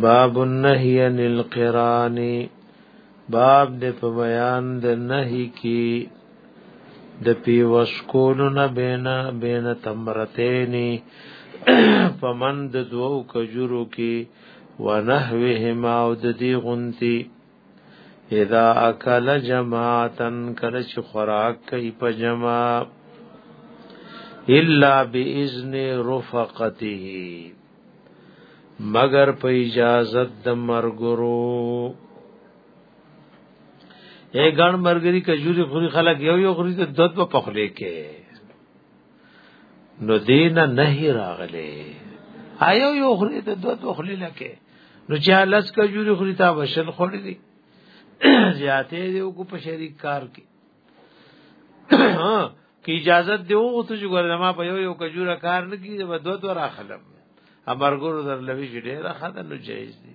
باب النهی عن القران باب د په بیان د نهی کی د پیوس کولو نه بینا بین تمرتینی پمند دوو کجورو کی ونحوهما او د دی غنتی اذا اکل جماعتن کله چې خوراک کوي په جما الا باذن رفقته مگر په اجازه د مرګرو اے ګڼ مرګري کجوري خوري خلک یو یو خوري د دوت په پخلې کې نو دینه نه راغله آیو یو خوري د دوت په خلې لکه نو چې لس کجوري خوري تا بشل خوري دي زیاتې دی کو په شریک کار کې که اجازه دی او ته چې ګور ما په یو یو کجوره کار نه کیږي به دوه دوه راخلم امرګور در لوي چې ډیره خاطر نو جایز دي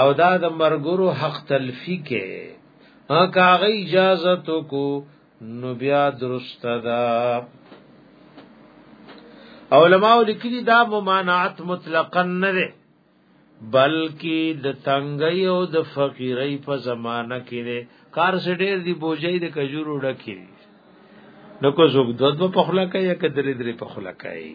او دا د مرګرو حق تلفی کې هغه هغه اجازه تو کو نو بیا درست ده علماء لیکلي دا ممانعت مطلقاً نه ده بلکې د تنګي او د فقیرۍ په زمانہ کې ده کار سډیر دی بوجي د کجورو ډکې نو کو زوګ دود په خلا کوي یا کدرې درې په خلا کوي